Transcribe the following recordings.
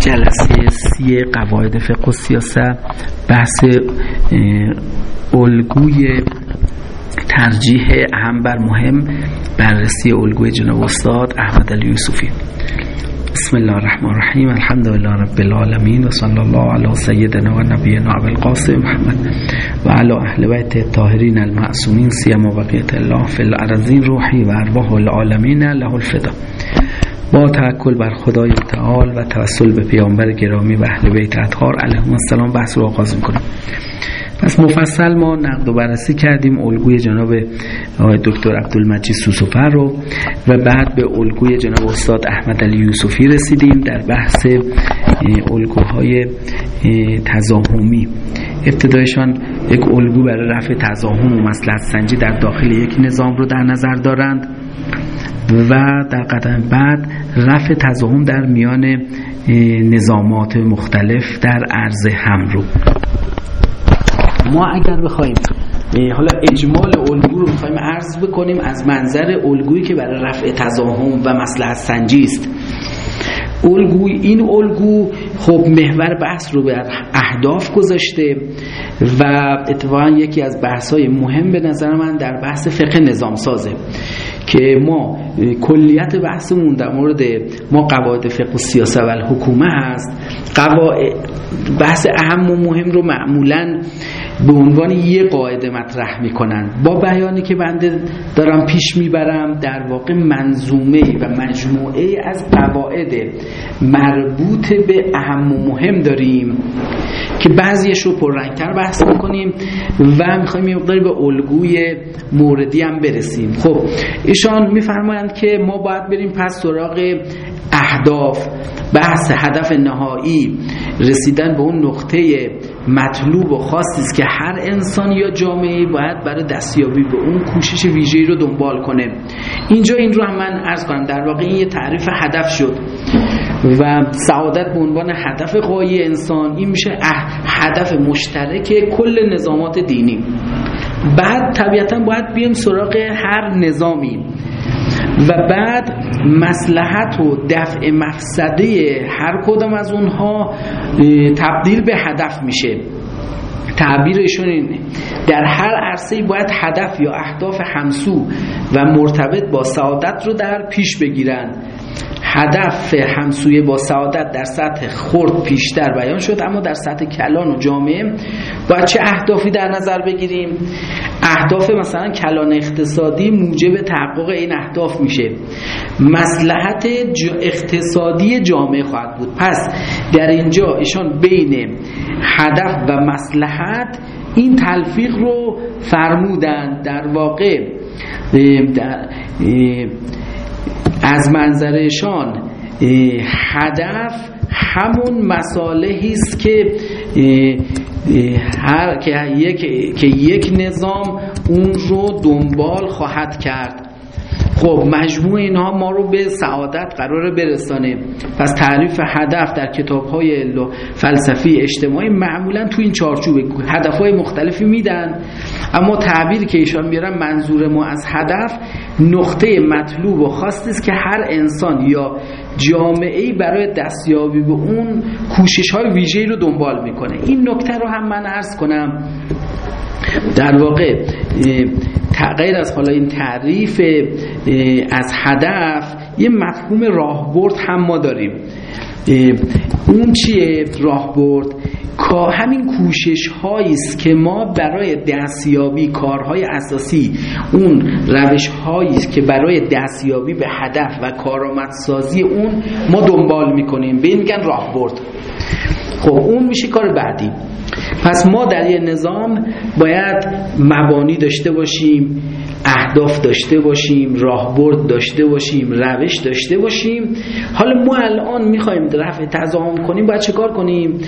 جلسه سی قواعد فقه و سیاست بحث الگوی ترجیح اهم بر مهم بررسی الگوی جناب استاد احمد علی یوسفی. بسم الله الرحمن الرحیم الحمد لله رب العالمین و صلی الله علی سیدنا و نبینا القاسم محمد و علی اهل بیت الطاهرین المعصومین سیما بقیت الله فی الارضین روحی و ارواح العالمین له الفدا. با توکل بر خدای متعال و توسل به پیامبر گرامی و اهل بیت اطهار علیهم السلام بحث رو آغاز می‌کنم. پس مفصل ما نقد و بررسی کردیم الگوی جناب دکتر عبدالمجید سوسوفر رو و بعد به الگوی جناب استاد احمد علی یوسفی رسیدیم در بحث الگوهای تزاهمی ابتدایشان یک الگو برای رفع تزاهم و مسلحت سنجی در داخل یک نظام رو در نظر دارند. و در قدم بعد رفع تزاهم در میان نظامات مختلف در عرض هم رو ما اگر بخوایم حالا اجمال الگو رو می‌خوایم عرض بکنیم از منظر الگویی که برای رفع تزاهم و مسلحت سنجی است. الگوی این الگو خب محور بحث رو بر اهداف گذاشته و اتفاقا یکی از بحث های مهم به نظر من در بحث فقه نظام سازه که ما کلیت بحثمون در مورد ما قواعد فقه و سیاست و الحکومه هست. قواعد بحث اهم و مهم رو معمولا به عنوان یه قاعده مطرح می‌کنن. با بیانی که بنده دارم پیش می‌برم در واقع منظومه و مجموعه از قواعد مربوط به اهم و مهم داریم که بعضیش رو پررنگتر بحث می‌کنیم و می‌خوایم یه مقداری به الگوی موردی هم برسیم. خب ایشان میفرمایند که ما باید بریم پس سراغ اهداف بحث هدف نهایی رسیدن به اون نقطه مطلوب و خاصی است که هر انسان یا جامعه باید برای دستیابی به اون کوشش ویژه‌ای رو دنبال کنه. اینجا این رو هم من عرض کنم در واقع این یه تعریف هدف شد و سعادت به عنوان هدف قایی انسان این میشه هدف مشترک کل نظامات دینی. بعد طبیعتا باید بیم سراغ هر نظامی. و بعد مسلحت و دفع مفسده هر کدام از اونها تبدیل به هدف میشه. تعبیرشون اینه. در هر عرصه باید هدف یا اهداف همسو و مرتبط با سعادت رو در پیش بگیرن. هدف همسوی با سعادت در سطح خرد پیشتر بیان شد اما در سطح کلان و جامعه باید چه اهدافی در نظر بگیریم؟ اهداف مثلا کلان اقتصادی موجب تحقق این اهداف میشه. مسلحت اقتصادی جامعه خواهد بود. پس در اینجا ایشان بین هدف و مسلحت این تلفیق رو فرمودن در واقع در از منظرشان هدف همون مصالحی است که هر که یک که یک نظام اون رو دنبال خواهد کرد. خب مجموع اینها ما رو به سعادت قرار برسانه. پس تعریف هدف در کتاب های فلسفی اجتماعی معمولا تو این چارچوب هدف های مختلفی میدن. اما تعبیر که ایشان میارن منظور ما از هدف نقطه مطلوب و است که هر انسان یا جامعه برای دستیابی به اون کوشش های ویژه‌ای رو دنبال می‌کنه. این نکته رو هم من عرض کنم. در واقع تغییر از حالا این تعریف از هدف یه مفهوم راهبرد هم ما داریم. اون چیه راهبرد؟ همین کوشش است که ما برای دستیابی کارهای اساسی اون روش است که برای دستیابی به هدف و کارآمدسازی اون ما دنبال می‌کنیم. به این میگن راهبرد. خب اون میشه کار بعدی. پس ما در یه نظام باید مبانی داشته باشیم اهداف داشته باشیم راهبرد داشته باشیم روش داشته باشیم. حالا ما الان می‌خوایم رفع تضاهم کنیم باید چه کار کنیم؟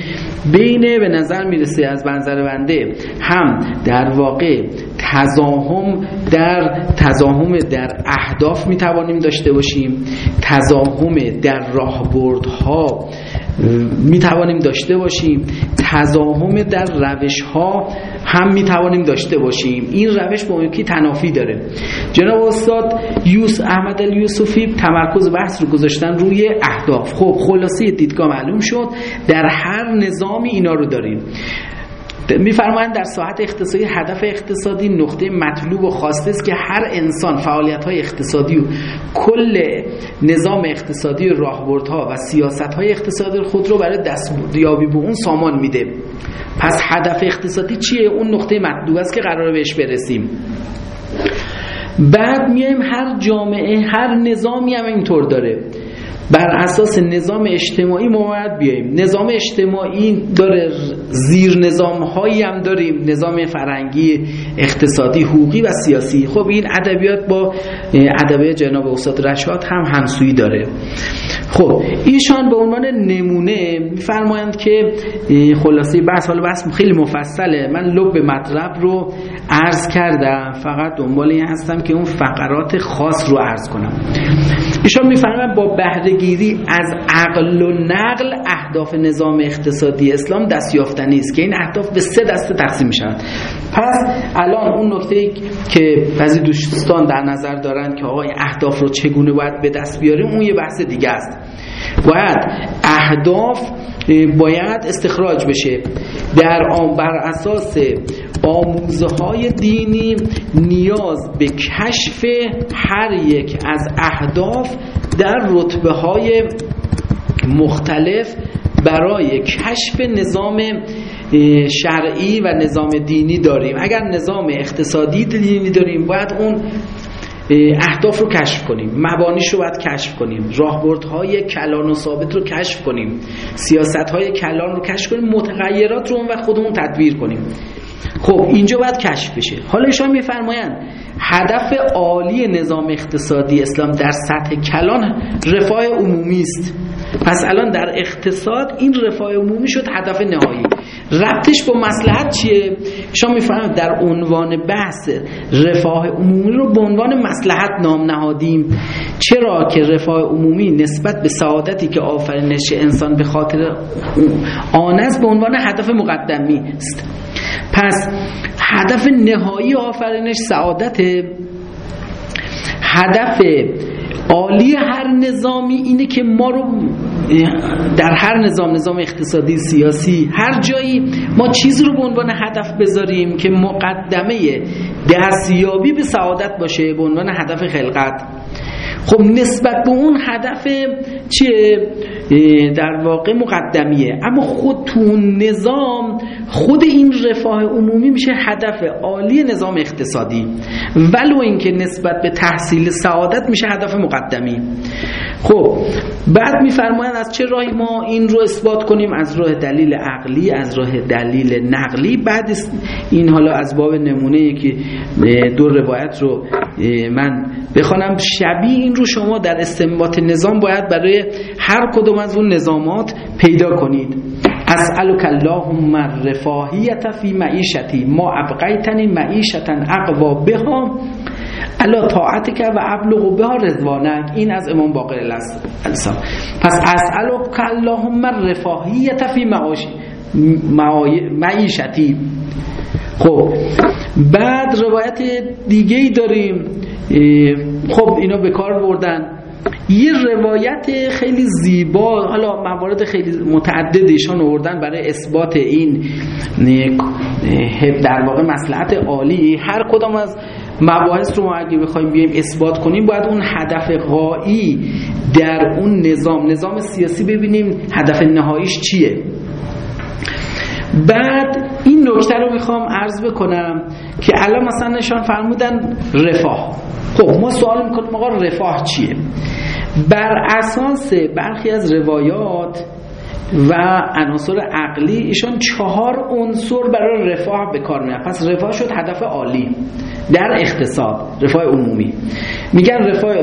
بینه به نظر می‌رسه از منظر بنده هم در واقع تضاهم در تضاهم در اهداف می‌توانیم داشته باشیم. تضاهم در راهبردها می توانیم داشته باشیم. تزاهم در روش ها هم می توانیم داشته باشیم. این روش با که تنافی داره. جناب استاد یوس احمد یوسفی تمرکز بحث رو گذاشتن روی اهداف. خب خلاصه دیدگاه معلوم شد. در هر نظامی اینا رو داریم. میفرمایند در ساعت اقتصادی هدف اقتصادی نقطه مطلوب و خواسته است که هر انسان فعالیت های اقتصادی و کل نظام اقتصادی راهبردها و سیاست های اقتصادی خود رو برای دستیابی به اون سامان میده. پس هدف اقتصادی چیه؟ اون نقطه مطلوب است که قرار بهش برسیم. بعد میایم هر جامعه هر نظامی هم اینطور داره. بر اساس نظام اجتماعی ما باید بیاییم. نظام اجتماعی داره زیر نظام هایی هم داریم. نظام فرنگی اقتصادی حقوقی و سیاسی. خب این ادبیات با ادبیات جناب استاد رشاد هم همسویی داره. خب ایشان به عنوان نمونه میفرمایند که خلاصه بحث حالا بحث خیلی مفصله. من لب مطلب رو عرض کردم. فقط دنبال این هستم که اون فقرات خاص رو عرض کنم. ایشان میفرمایند با بهرهگیری از عقل و نقل اهداف نظام اقتصادی اسلام دست یافتنی است که این اهداف به سه دسته تقسیم میشن پس الان اون نکته که بعضی دوستان در نظر دارن که آقای اهداف رو چگونه باید به دست بیاریم اون یه بحث دیگه است. باید اهداف باید استخراج بشه. در آن بر اساس آموزه های دینی نیاز به کشف هر یک از اهداف در رتبه های مختلف برای کشف نظام شرعی و نظام دینی داریم. اگر نظام اقتصادی دینی داریم باید اون اهداف رو کشف کنیم مبانیش رو باید کشف کنیم راهبردهای کلان و ثابت رو کشف کنیم سیاست های کلان رو کشف کنیم متغیرات رو اون وقت خودمون تدبیر کنیم. خب اینجا باید کشف بشه. حالا ایشان میفرمایند هدف عالی نظام اقتصادی اسلام در سطح کلان رفاه عمومی است. پس الان در اقتصاد این رفاه عمومی شد هدف نهایی. ربطش با مسلحت چیه؟ شما می‌فهمید در عنوان بحث رفاه عمومی رو به عنوان مسلحت نام نهادیم. چرا که رفاه عمومی نسبت به سعادتی که آفرینش انسان به خاطر آن است به عنوان هدف مقدمی است. پس هدف نهایی آفرینش سعادت هدف عالی هر نظامی اینه که ما رو در هر نظام نظام اقتصادی سیاسی هر جایی ما چیزی رو به عنوان هدف بذاریم که مقدمه دستیابی به سعادت باشه به عنوان هدف خلقت. خب نسبت به اون هدف چیه؟ در واقع مقدمیه. اما خود تو نظام خود این رفاه عمومی میشه هدف عالی نظام اقتصادی. ولو اینکه نسبت به تحصیل سعادت میشه هدف مقدمی. خب. بعد میفرمایند از چه راهی ما این رو اثبات کنیم؟ از راه دلیل عقلی از راه دلیل نقلی. بعد این حالا از باب نمونه که دو روایت رو من بخوانم شبیه این رو شما در استنباط نظام باید برای هر کدوم از اون نظامات پیدا کنید. اسألک اللهم رفاهیت فی معیشتی. ما ابقیتنی معیشتا اقوا بها. الا طاعتک و ابلغ بها رضوانک این از امام باقر الاسلام. پس اسألک اللهم رفاهیت فی معیشتی. خب بعد روایت دیگه ای داریم خب اینا به کار بردن. یه روایت خیلی زیبا حالا موارد خیلی متعدد ایشان آوردن برای اثبات این در واقع مسلحت عالی. هر کدام از مباحث رو ما اگه بخوایم بیایم اثبات کنیم باید اون هدف غایی در اون نظام نظام سیاسی ببینیم هدف نهاییش چیه. بعد این نکته رو می‌خوام عرض بکنم که الان مثلا نشان فرمودن رفاه. خب ما سوال می‌کنیم آقا رفاه چیه؟ بر اساس برخی از روایات و عناصر عقلی ایشان چهار عنصر برای رفاه به کار میاد پس رفاه شد هدف عالی. در اقتصاد رفاه عمومی. میگن رفاه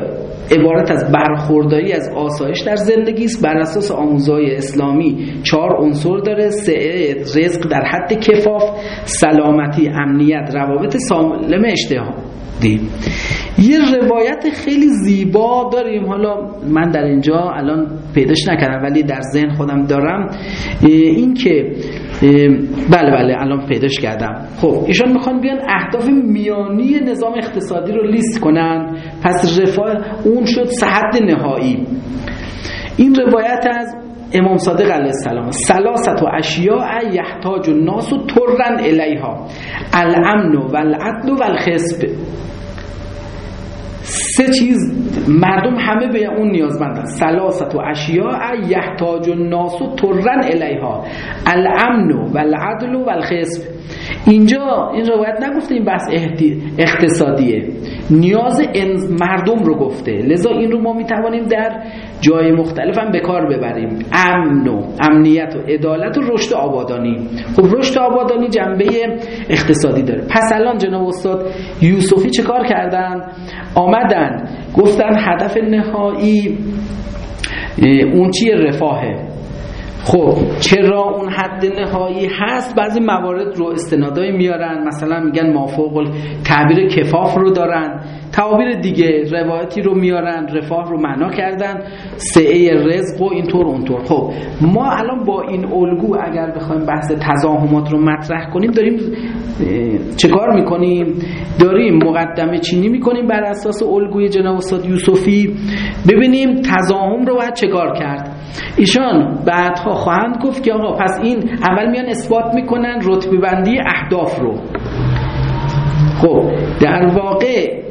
عبارت از برخورداری از آسایش در زندگی است. بر اساس آموزهای اسلامی چهار عنصر داره سه رزق در حد کفاف سلامتی امنیت روابط سالم دی یه روایت خیلی زیبا داریم. حالا من در اینجا الان پیداش نکردم ولی در ذهن خودم دارم. این که بله بله الان پیداش کردم. خب ایشان می‌خوان بیان اهداف میانی نظام اقتصادی رو لیست کنن. پس رفاه اون شد صحت نهایی. این روایت از امام صادق علیه السلام. سلاست و اشیاء یحتاج الناس ترن الیها. الامن و العدل و الخصب سه چیز مردم همه به اون نیازمندن سلاست و اشیاء یحتاج الناس ترن الیها. الامن و العدل و الخصب اینجا این روایت نگفته این بحث اقتصادیه. نیاز مردم رو گفته. لذا این رو ما می‌توانیم در جای مختلف هم به کار ببریم. امن و امنیت و عدالت و رشد آبادانی. خب رشد آبادانی جنبه اقتصادی داره. پس الان جناب استاد یوسفی چه کار کردن؟ آمدن گفتن هدف نهایی اون چیه؟ رفاهه. خب چرا اون حد نهایی هست؟ بعضی موارد رو استنادای میارن. مثلا میگن مافوق تعبیر کفاف رو دارن. تعابیر دیگه روایتی رو میارن رفاه رو معنا کردن سعه رزق و اینطور اونطور. خب ما الان با این الگو اگر بخوایم بحث تزاهمات رو مطرح کنیم داریم چه کار می‌کنیم؟ داریم مقدمه چینی می‌کنیم بر اساس الگوی جناب استاد یوسفی. ببینیم تزاهم رو باید چه کار کرد. ایشان بعدها خواهند گفت که آقا پس این اول میان اثبات می‌کنن رتبه بندی اهداف رو. خب در واقع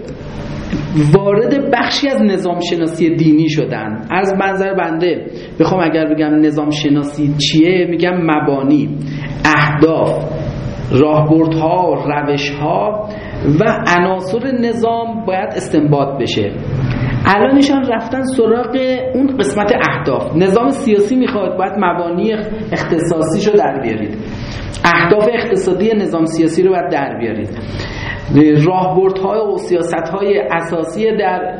وارد بخشی از نظام شناسی دینی شدن. از منظر بنده بخوام اگر بگم نظام شناسی چیه میگم مبانی اهداف راهبردها روشها و عناصر نظام باید استنباط بشه. الانشان رفتن سراغ اون قسمت اهداف. نظام سیاسی می‌خواد باید مبانی اختصاصی رو در بیارید. اهداف اقتصادی نظام سیاسی رو باید در بیارید. راهبردهای و سیاستهای اساسی در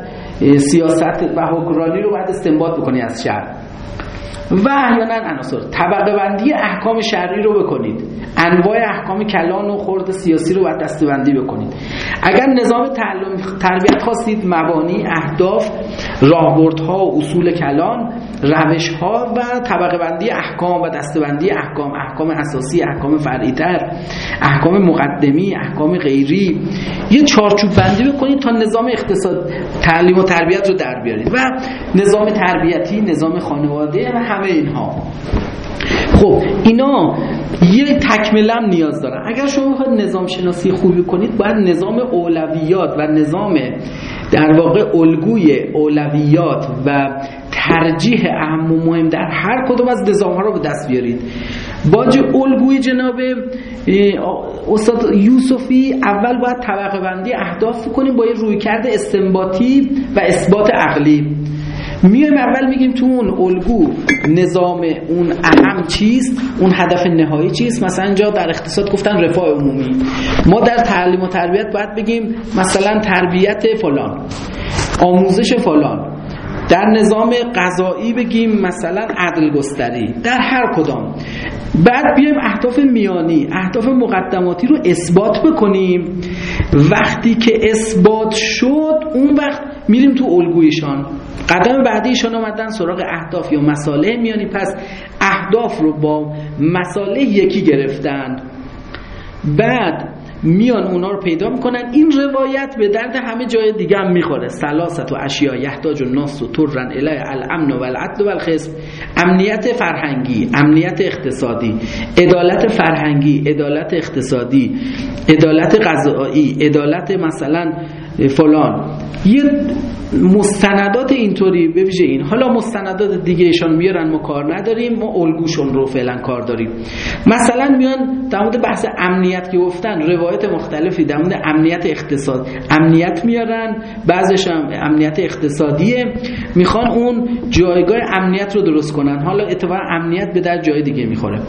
سیاست و حکمرانی رو باید استنباط بکنی از شهر. و احیانا عناصر. طبقه بندی احکام شرعی رو بکنید. انواع احکام کلان و خرد سیاسی رو باید دستبندی بکنید. اگر نظام تعلم تربیت خواستید مبانی اهداف راهبردها و اصول کلان روشها و طبقه بندی احکام و دستبندی احکام احکام اساسی احکام فرعیتر احکام مقدمی احکام غیری. یه چارچوب بندی بکنید تا نظام اقتصاد تعلیم و تربیت رو در بیارید. و نظام تربیتی نظام خانواده و همه اینها. خب اینا یه تکملم نیاز دارن. اگر شما بخواید نظام شناسی خوبی کنید باید نظام اولویات و نظام در واقع الگوی اولویات و ترجیح اهم و مهم در هر کدوم از نظام ها رو به دست بیارید. باج الگوی جناب استاد یوسفی اول باید طبقه بندی اهداف کنیم با یه رویکرد استنباطی و اثبات عقلی. میایم اول میگیم تو اون الگو نظام اون اهم چیست؟ اون هدف نهایی چیست؟ مثلا اینجا در اقتصاد گفتن رفاه عمومی. ما در تعلیم و تربیت باید بگیم مثلا تربیت فلان آموزش فلان. در نظام قضایی بگیم مثلا عدل گستری در هر کدام. بعد بیایم اهداف میانی اهداف مقدماتی رو اثبات بکنیم. وقتی که اثبات شد اون وقت میریم تو الگویشان. قدم بعدیشان آمدن سراغ اهداف یا مساله میانی. پس اهداف رو با مساله یکی گرفتن. بعد میان اونا رو پیدا می‌کنن. این روایت به درد همه جای دیگه هم می‌خوره. سلاست و اشیا یحتاج الناس و ترن الی الامن و العدل و الخصم امنیت فرهنگی امنیت اقتصادی. عدالت فرهنگی عدالت اقتصادی. عدالت غذایی عدالت مثلا فلان. یه مستندات اینطوری به این. حالا مستندات دیگه ایشان میارن ما کار نداریم ما الگوشون رو فعلا کار داریم. مثلا میان در مورد بحث امنیت که گفتن روایت مختلفی در مورد امنیت اقتصاد. امنیت میارن بعضش هم امنیت اقتصادیه. می‌خوان اون جایگاه امنیت رو درست کنن. حالا اتفاقا امنیت به در جای دیگه می‌خوره.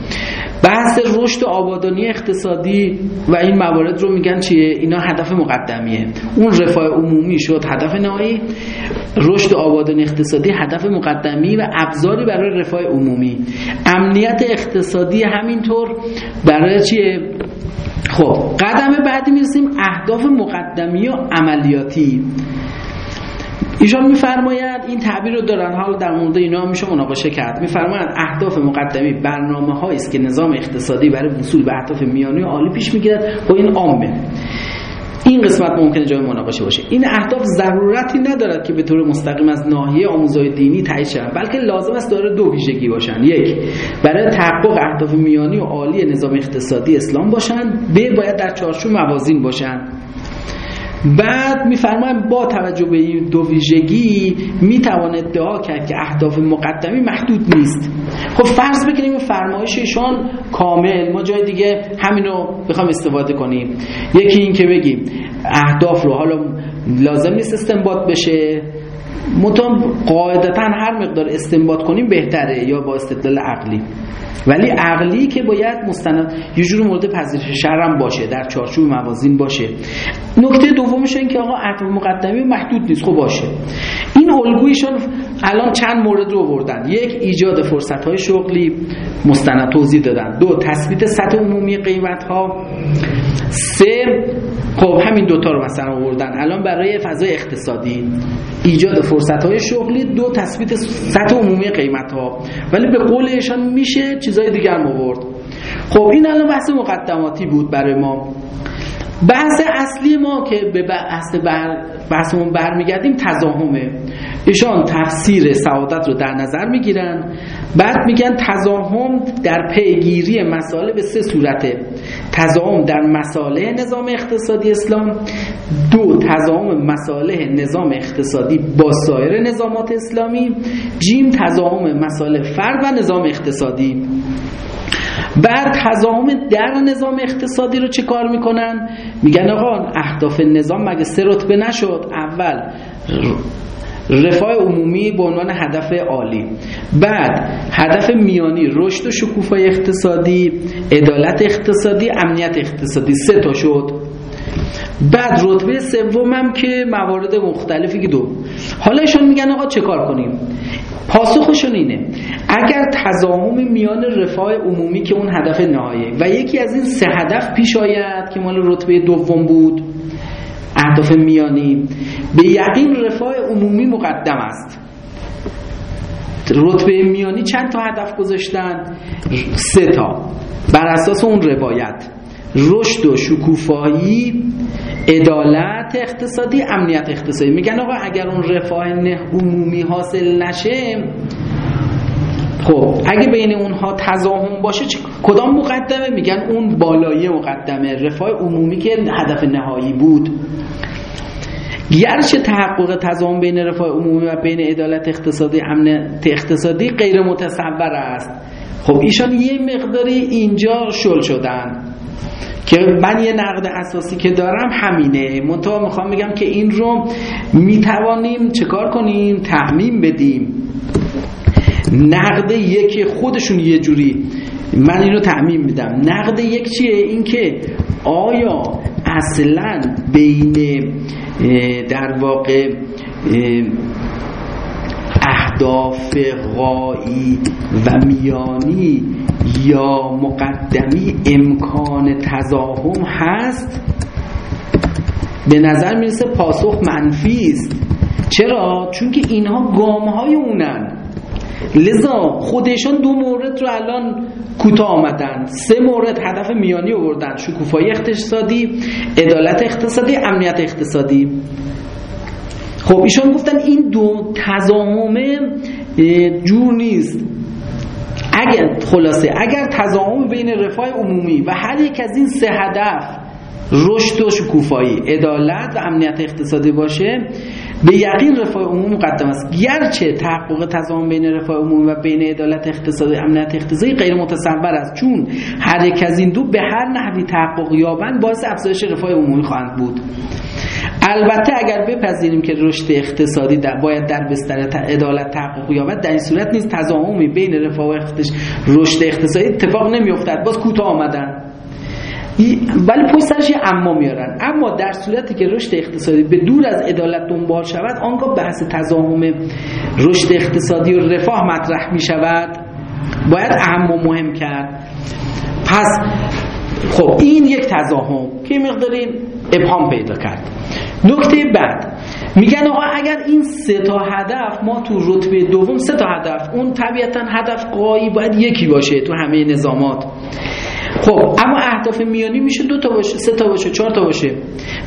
بحث رشد آبادانی اقتصادی و این موارد رو میگن چیه؟ اینا هدف مقدمیه. اون رفاه عمومی شد هدف نهایی رشد و آبادانی اقتصادی هدف مقدمی و ابزاری برای رفاه عمومی. امنیت اقتصادی همینطور برای چیه خب قدم بعدی می‌رسیم اهداف مقدمی و عملیاتی. ایشان میفرماید این تعبیر رو دارن حالا در مورد اینا میشه مناقشه کرد. میفرماید اهداف مقدمی برنامه هایی است که نظام اقتصادی برای وصول به اهداف میانی و عالی پیش می‌گیرد. و این عامه این قسمت ممکنه جای مناقشه باشه. این اهداف ضرورتی ندارد که به طور مستقیم از ناحیه آموزهای دینی تایید شوند بلکه لازم است داره دو ویژگی باشند. یک برای تحقق اهداف میانی و عالی نظام اقتصادی اسلام باشند. ب باید در چارچوب موازین باشند. بعد میفرمایم با توجه به این دو ویژگی می‌توان ادعا کرد که اهداف مقدمی محدود نیست. خب فرض بکنیم فرمایششان کامل. ما جای دیگه همینو بخوام استفاده کنیم. یکی این که بگیم اهداف رو حالا لازم نیست استنباط بشه. متون قاعدتا هر مقدار استنباط کنیم بهتره یا با استدلال عقلی. ولی عقلی که باید مستند یه جور مورد پذیرش شرم باشه در چارچوب موازین باشه. نکته دومش این که آقا عقل مقدمی محدود نیست خب باشه. این الگویشون الان چند مورد رو آوردن. یک ایجاد فرصت های شغلی مستند توضیح دادن. دو تثبیت سطح عمومی قیمت ها سه خب همین دوتا رو مثلا آوردن. الان برای فضای اقتصادی ایجاد فرصت های شغلی. دو تثبیت سطح عمومی قیمت ها ولی به قول میشه چیزای دیگر هم آورد. خب این الان بحث مقدماتی بود برای ما. بحث اصلی ما که به بحث بر بحثمون برمیگردیم تزاهمه ایشان تفسیر سعادت رو در نظر می‌گیرن. بعد میگن تزاهم در پیگیری مسائل به سه صورته. تزاهم در مسائل نظام اقتصادی اسلام. دو تزاهم مسائل نظام اقتصادی با سایر نظامات اسلامی. جیم تزاهم مسائل فرد و نظام اقتصادی. بعد تضاهم در نظام اقتصادی رو چه کار می‌کنن؟ میگن آقا اهداف نظام مگه سه رتبه نشد؟ اول رفاه عمومی به عنوان هدف عالی. بعد هدف میانی رشد و شکوفای اقتصادی عدالت اقتصادی امنیت اقتصادی سه تا شد. بعد رتبه سومم که موارد مختلفی که دو. حالا ایشون میگن آقا چه کار کنیم؟ پاسخشون اینه. اگر تضاهم میان رفاه عمومی که اون هدف نهاییه و یکی از این سه هدف پیش آید که مال رتبه دوم بود اهداف میانی به یقین رفاه عمومی مقدم است. رتبه میانی چند تا هدف گذاشتن؟ سه تا. بر اساس اون روایت رشد و شکوفایی عدالت اقتصادی امنیت اقتصادی. میگن آقا اگر اون رفاه عمومی حاصل نشه خب اگه بین اونها تضاهم باشه کدام مقدمه؟ میگن اون بالایی مقدمه رفاه عمومی که هدف نهایی بود. گرچه تحقق تضاهم بین رفاه عمومی و بین عدالت اقتصادی امنیت اقتصادی غیر متصور است. خب ایشان یه مقداری اینجا شل شدن. که من یه نقد اساسی که دارم همینه. منتها می‌خوام بگم که این رو می‌توانیم چکار کنیم؟ تعمیم بدیم. نقد یک خودشون یه جوری من این رو تعمیم میدم. نقد یک چیه؟ این که آیا اصلا بین در واقع اهداف غایی و میانی یا مقدمی امکان تزاهم هست؟ به نظر می‌رسه پاسخ منفی است. چرا؟ چون که اینها گام های اونن. لذا خودشان دو مورد رو الان کوتاه آمدن. سه مورد هدف میانی آوردن. شکوفایی اقتصادی عدالت اقتصادی امنیت اقتصادی. خب ایشان گفتن این دو تضاهمه جور نیست. اگر خلاصه اگر تضاهم بین رفاه عمومی و هر یک از این سه هدف رشد و شکوفایی عدالت و امنیت اقتصادی باشه به یقین رفاه عمومی مقدم است. گرچه تحقق تضاهم بین رفاه عمومی و بین عدالت اقتصادی امنیت اقتصادی غیر متصور است. چون هر یک از این دو به هر نحوی تحقق یابند باعث افزایش رفاه عمومی خواهند بود. البته اگر بپذیریم که رشد اقتصادی در باید در بستر عدالت تحقق یابد در این صورت نیز تضاهمی بین رفاه و رشد اقتصادی اتفاق نمیافتد. باز کوتاه آمدن. ولی پشت سرش اما میارن. اما در صورتی که رشد اقتصادی به دور از عدالت دنبال شود آنگاه بحث تضاهم رشد اقتصادی و رفاه مطرح می شود باید اهم مهم کرد. پس خب این یک تضاهم که مقداری ابهام پیدا کرد. نکته بعد. میگن آقا اگر این سه تا هدف ما تو رتبه دوم سه تا هدف اون طبیعتا هدف قایی باید یکی باشه تو همه نظامات. خب اما اهداف میانی میشه دو تا باشه سه تا باشه چهار تا باشه.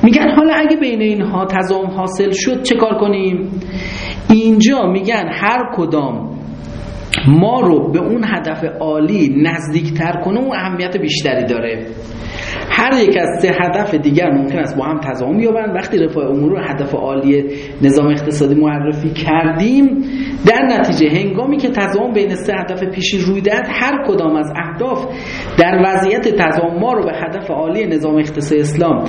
میگن حالا اگه بین اینها تضام حاصل شد چه کار کنیم؟ اینجا میگن هر کدام ما رو به اون هدف عالی نزدیکتر کنه و اهمیت بیشتری داره. هر یک از سه هدف دیگر ممکن است با هم تضاهم یابند وقتی رفاه امور رو هدف عالی نظام اقتصادی معرفی کردیم در نتیجه هنگامی که تضاهم بین سه هدف پیشی روی دهد هر کدام از اهداف در وضعیت تضاهم ما رو به هدف عالی نظام اقتصادی اسلام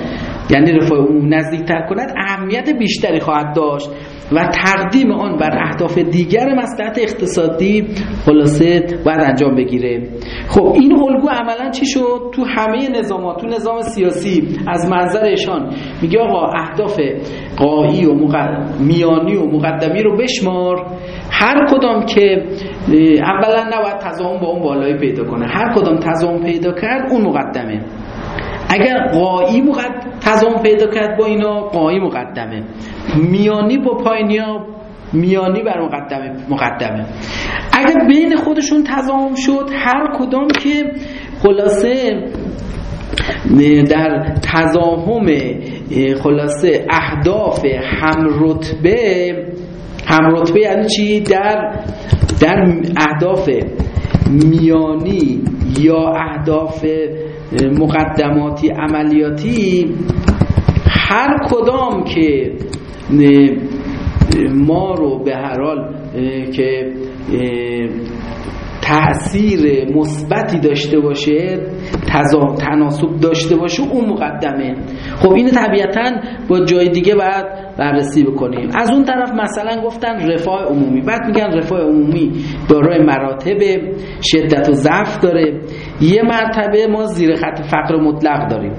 یعنی رفاه عموم نزدیکتر کند اهمیت بیشتری خواهد داشت. و تقدیم آن بر اهداف دیگر مصلحت اقتصادی خلاصه باید انجام بگیره. خب این الگو عملا چی شد؟ تو همه نظامات تو نظام سیاسی از منظرشان میگه آقا اهداف قایی و میانی و مقدمی رو بشمار. هر کدام که اولا نباید تضاهم با اون بالایی پیدا کنه. هر کدام تضاهم پیدا کرد اون مقدمه. اگر قایی مقد... تضام پیدا کرد با اینا قایی مقدمه. میانی با پایینیا میانی بر مقدمه مقدمه. اگر بین خودشون تضام شد هر کدام که خلاصه در تضاهم خلاصه اهداف هم رتبه هم رتبه یعنی چی؟ در در اهداف میانی یا اهداف مقدماتی عملیاتی هر کدام که ما رو به هر حال که تاثیر مثبتی داشته باشه تناسب داشته باشه اون مقدمه. خب این طبیعتا با جای دیگه باید بررسی بکنیم. از اون طرف مثلا گفتن رفاه عمومی. بعد میگن رفاه عمومی دارای مراتب شدت و ضعف داره. یه مرتبه ما زیر خط فقر مطلق داریم.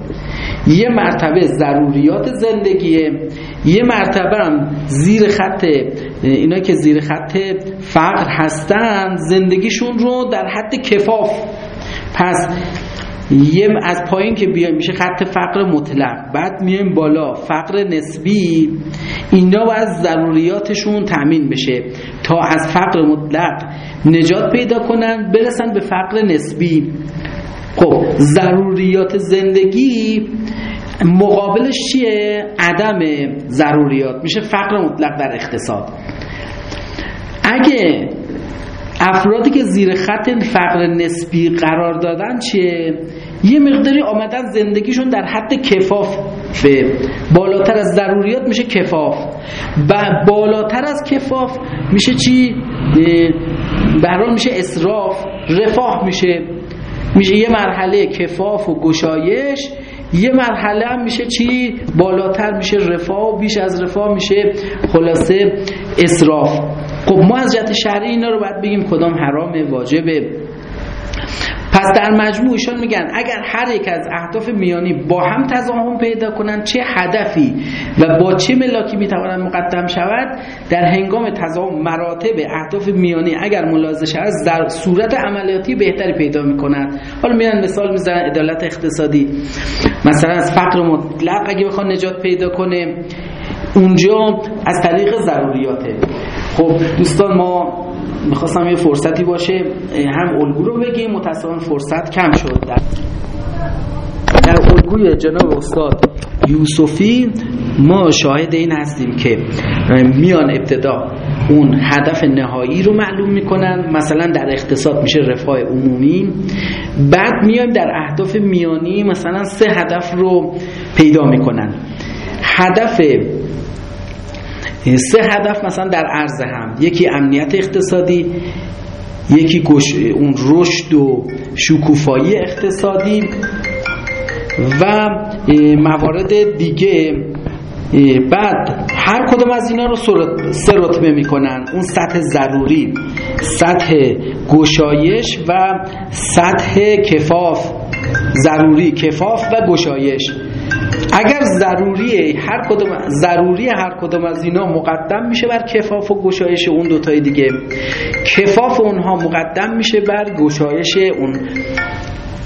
یه مرتبه ضروریات زندگیه. یه مرتبه هم زیر خط اینا که زیر خط فقر هستن زندگیشون رو در حد کفاف. پس یه از پایین که بیایم میشه خط فقر مطلق. بعد میایم بالا فقر نسبی. اینا باید ضروریاتشون تامین بشه. تا از فقر مطلق نجات پیدا کنن برسن به فقر نسبی. خب ضروریات زندگی مقابلش چیه؟ عدم ضروریات. میشه فقر مطلق در اقتصاد. اگه افرادی که زیر خط فقر نسبی قرار دادن چیه؟ یه مقداری آمدن زندگیشون در حد کفاف بالاتر از ضروریات میشه کفاف و بالاتر از کفاف میشه چی؟ برای میشه اصراف رفاه میشه میشه یه مرحله کفاف و گشایش یه مرحله هم میشه چی؟ بالاتر میشه رفاه و بیش از رفاه میشه خلاصه اصراف خب ما از جهت شرعی اینا رو باید بگیم کدام حرام واجبه. پس در مجموع ایشان میگن اگر هر یک از اهداف میانی با هم تضاهم پیدا کنند چه هدفی و با چه ملاکی می‌توانند مقدم شود؟ در هنگام تضاهم مراتب اهداف میانی اگر ملاحظه شود در صورت عملیاتی بهتری پیدا می‌کنند حالا میان مثال می‌زنن عدالت اقتصادی. مثلا از فقر مطلق اگه بخواد نجات پیدا کنه اونجا از طریق ضروریاته. خب دوستان ما می‌خواستم یه فرصتی باشه هم الگو رو بگیم متاسفانه فرصت کم شد. در در الگوی جناب استاد یوسفی ما شاهد این هستیم که میان ابتدا اون هدف نهایی رو معلوم می‌کنن مثلا در اقتصاد میشه رفاه عمومی بعد میایم در اهداف میانی مثلا سه هدف رو پیدا می‌کنن. هدف سه هدف مثلا در عرض هم. یکی امنیت اقتصادی یکی اون رشد و شکوفایی اقتصادی و موارد دیگه بعد هر کدوم از اینا رو سه رتبه می‌کنن اون سطح ضروری سطح گشایش و سطح کفاف. ضروری کفاف و گشایش. اگر ضروری هر کدوم ضروری هر کدوم از اینا مقدم میشه بر کفاف و گشایش اون دوتای دیگه. کفاف اونها مقدم میشه بر گشایش اون.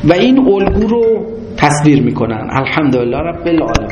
و این الگو رو تصویر می‌کنن. الحمدلله رب العالمین.